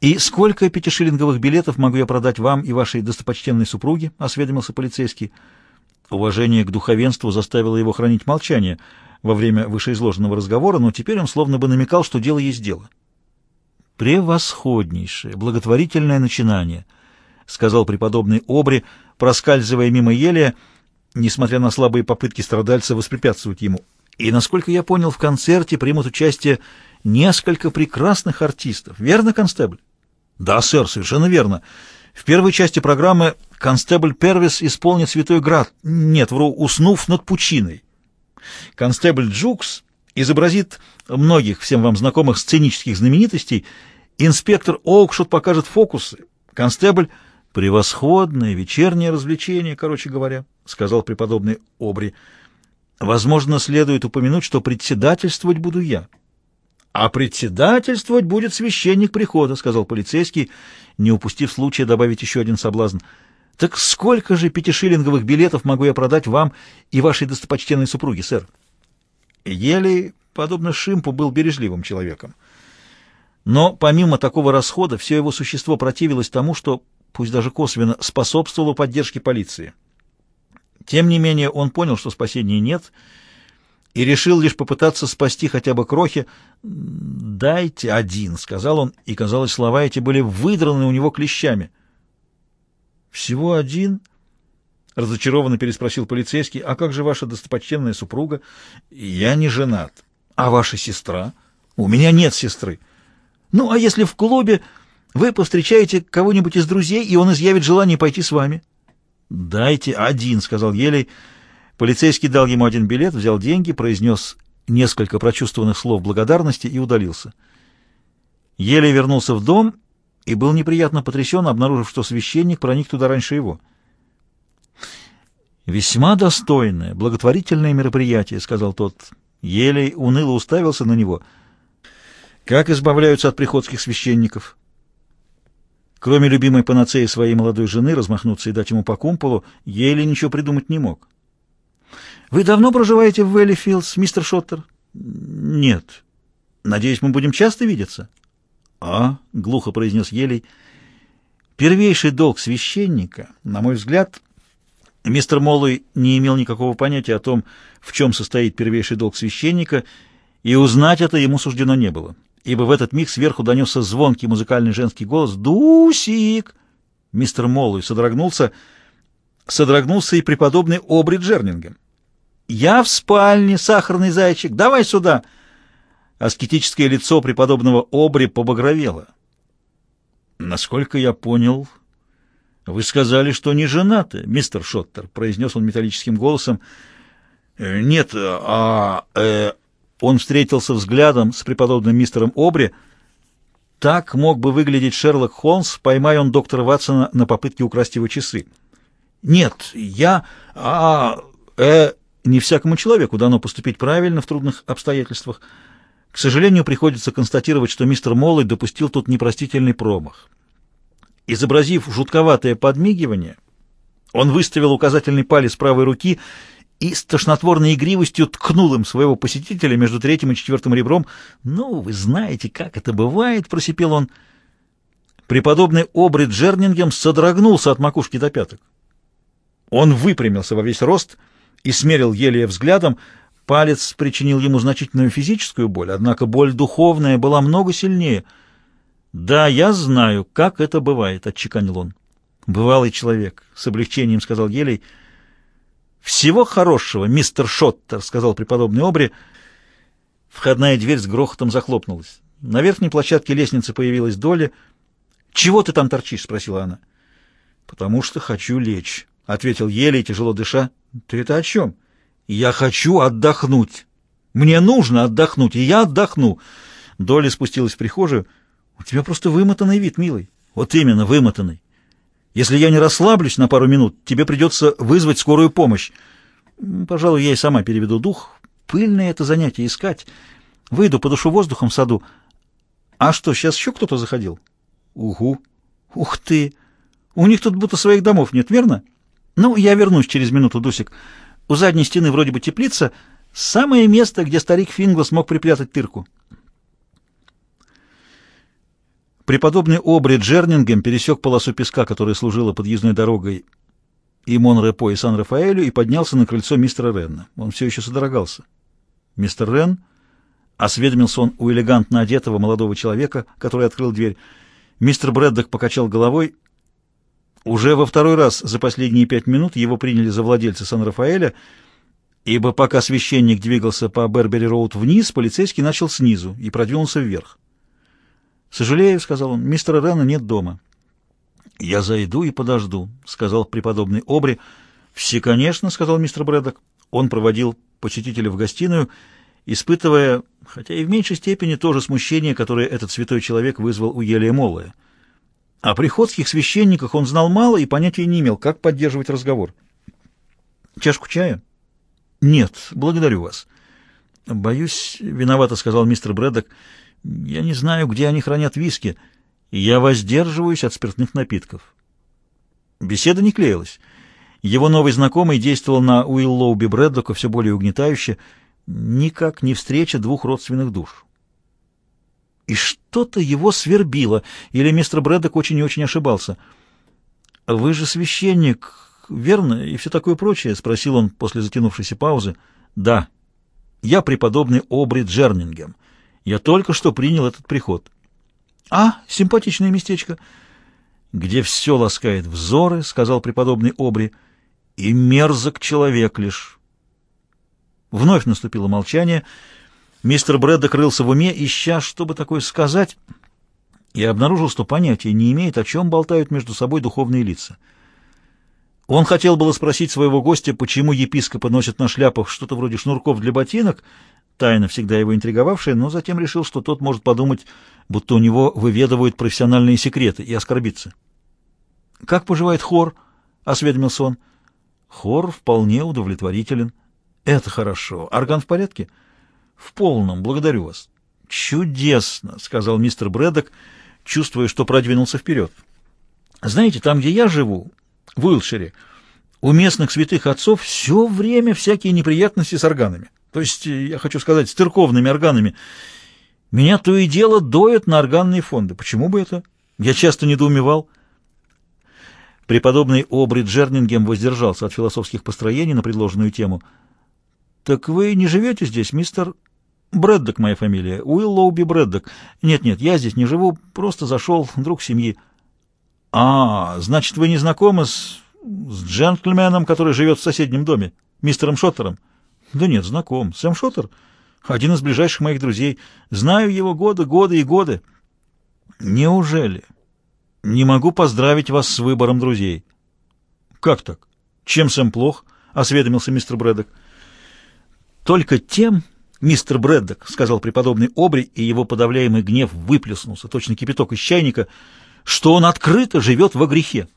«И сколько пятишиллинговых билетов могу я продать вам и вашей достопочтенной супруге?» — осведомился полицейский. Уважение к духовенству заставило его хранить молчание во время вышеизложенного разговора, но теперь он словно бы намекал, что дело есть дело. «Превосходнейшее, благотворительное начинание», — сказал преподобный Обри, проскальзывая мимо Елия, несмотря на слабые попытки страдальца воспрепятствовать ему. «И, насколько я понял, в концерте примут участие несколько прекрасных артистов. Верно, констебль?» «Да, сэр, совершенно верно. В первой части программы констебль Первис исполнит «Святой Град». Нет, вру, уснув над пучиной. Констебль Джукс изобразит многих всем вам знакомых сценических знаменитостей. Инспектор Оукшот покажет фокусы. Констебль — превосходное вечернее развлечение, короче говоря, — сказал преподобный Обри. Возможно, следует упомянуть, что председательствовать буду я. «А председательствовать будет священник прихода», — сказал полицейский, не упустив случая добавить еще один соблазн. «Так сколько же пятишиллинговых билетов могу я продать вам и вашей достопочтенной супруге, сэр?» Еле, подобно Шимпу, был бережливым человеком. Но помимо такого расхода, все его существо противилось тому, что, пусть даже косвенно, способствовало поддержке полиции. Тем не менее, он понял, что спасения нет, и, решил лишь попытаться спасти хотя бы крохи. «Дайте один», — сказал он, и, казалось, слова эти были выдраны у него клещами. «Всего один?» — разочарованно переспросил полицейский. «А как же ваша достопочтенная супруга?» «Я не женат. А ваша сестра?» «У меня нет сестры». «Ну, а если в клубе вы повстречаете кого-нибудь из друзей, и он изъявит желание пойти с вами?» «Дайте один», — сказал Елей, — Полицейский дал ему один билет, взял деньги, произнес несколько прочувствованных слов благодарности и удалился. Еле вернулся в дом и был неприятно потрясен, обнаружив, что священник проник туда раньше его. «Весьма достойное, благотворительное мероприятие», — сказал тот. Елей уныло уставился на него. «Как избавляются от приходских священников?» Кроме любимой панацеи своей молодой жены, размахнуться и дать ему по кумполу, Еле ничего придумать не мог. Вы давно проживаете в Вэллифилдс, мистер Шоттер? Нет. Надеюсь, мы будем часто видеться? А, глухо произнес Елей. Первейший долг священника, на мой взгляд, мистер Моллой не имел никакого понятия о том, в чем состоит первейший долг священника, и узнать это ему суждено не было, ибо в этот миг сверху донесся звонкий музыкальный женский голос «Дусик!». Мистер Моллой содрогнулся, содрогнулся и преподобный Обри Джернингем. «Я в спальне, сахарный зайчик, давай сюда!» Аскетическое лицо преподобного Обри побагровело. «Насколько я понял, вы сказали, что не женаты, мистер Шоттер», — произнес он металлическим голосом. «Э, «Нет, а...» э, Он встретился взглядом с преподобным мистером Обри. Так мог бы выглядеть Шерлок Холмс, поймая он доктора Ватсона на попытке украсть его часы. «Нет, я... а... э...» Не всякому человеку дано поступить правильно в трудных обстоятельствах. К сожалению, приходится констатировать, что мистер Моллой допустил тут непростительный промах. Изобразив жутковатое подмигивание, он выставил указательный палец правой руки и с тошнотворной игривостью ткнул им своего посетителя между третьим и четвертым ребром. «Ну, вы знаете, как это бывает», — просипел он. Преподобный Обри Джернингем содрогнулся от макушки до пяток. Он выпрямился во весь рост — и смерил Елия взглядом. Палец причинил ему значительную физическую боль, однако боль духовная была много сильнее. «Да, я знаю, как это бывает», — отчеканил он. «Бывалый человек», — с облегчением сказал Елей. «Всего хорошего, мистер Шоттер», — сказал преподобный Обри. Входная дверь с грохотом захлопнулась. На верхней площадке лестницы появилась Доля. «Чего ты там торчишь?» — спросила она. «Потому что хочу лечь», — ответил Елей, тяжело дыша. Ты это о чем? Я хочу отдохнуть. Мне нужно отдохнуть, и я отдохну. Доля спустилась в прихожую. У тебя просто вымотанный вид, милый. Вот именно, вымотанный. Если я не расслаблюсь на пару минут, тебе придется вызвать скорую помощь. Пожалуй, я и сама переведу дух. Пыльное это занятие искать. Выйду, подушу воздухом в саду. А что, сейчас еще кто-то заходил? Угу. Ух ты! У них тут будто своих домов нет, верно? — «Ну, я вернусь через минуту, Дусик. У задней стены вроде бы теплица. Самое место, где старик Фингла смог припрятать тырку». Преподобный Обри Джернингем пересек полосу песка, которая служила подъездной дорогой и Монрепо, и Сан-Рафаэлю, и поднялся на крыльцо мистера Ренна. Он все еще содрогался. «Мистер Рен?» — осведомился он у элегантно одетого молодого человека, который открыл дверь. Мистер Брэддок покачал головой. Уже во второй раз за последние пять минут его приняли за владельца Сан-Рафаэля, ибо пока священник двигался по Бербери-Роуд вниз, полицейский начал снизу и продвинулся вверх. «Сожалею», — сказал он, — «мистера Рена нет дома». «Я зайду и подожду», — сказал преподобный Обри. «Все, конечно», — сказал мистер Брэддок. Он проводил посетителя в гостиную, испытывая, хотя и в меньшей степени, то же смущение, которое этот святой человек вызвал у Елия Моллая. О приходских священниках он знал мало и понятия не имел, как поддерживать разговор. «Чашку чая?» «Нет, благодарю вас». «Боюсь, виновато», — сказал мистер Брэддок. «Я не знаю, где они хранят виски. Я воздерживаюсь от спиртных напитков». Беседа не клеилась. Его новый знакомый действовал на Уиллоуби Брэддока все более угнетающе, никак не встреча двух родственных душ. И что-то его свербило, или мистер Брэддок очень и очень ошибался. «Вы же священник, верно, и все такое прочее?» — спросил он после затянувшейся паузы. «Да. Я преподобный Обри Джернингем. Я только что принял этот приход». «А, симпатичное местечко». «Где все ласкает взоры», — сказал преподобный Обри, — и мерзок человек лишь. Вновь наступило молчание. Мистер Брэд крылся в уме, ища, чтобы такое сказать, и обнаружил, что понятия не имеет, о чем болтают между собой духовные лица. Он хотел было спросить своего гостя, почему епископы носят на шляпах что-то вроде шнурков для ботинок, тайна всегда его интриговавшая, но затем решил, что тот может подумать, будто у него выведывают профессиональные секреты, и оскорбиться. «Как поживает хор?» — осведомился он. Хор вполне удовлетворителен. Это хорошо. Орган в порядке? В полном. Благодарю вас. Чудесно, сказал мистер Брэддок, чувствуя, что продвинулся вперед. Знаете, там, где я живу, в Уилшире, у местных святых отцов все время всякие неприятности с органами. То есть, я хочу сказать, с церковными органами. Меня то и дело доят на органные фонды. Почему бы это? Я часто недоумевал. Преподобный Обри Джернингем воздержался от философских построений на предложенную тему. «Так вы не живете здесь, мистер...» «Брэддок моя фамилия. Уиллоуби Брэддок. Нет-нет, я здесь не живу, просто зашел, друг семьи». «А, значит, вы не знакомы с... с джентльменом, который живет в соседнем доме, мистером Шоттером?» «Да нет, знаком. Сэм Шоттер? Один из ближайших моих друзей. Знаю его годы, годы и годы». «Неужели?» Не могу поздравить вас с выбором друзей. Как так? Чем Сэм плох? осведомился мистер Брэддок. Только тем, мистер Брэддок, сказал преподобный Обри, и его подавляемый гнев выплеснулся, точно кипяток из чайника, что он открыто живет во грехе.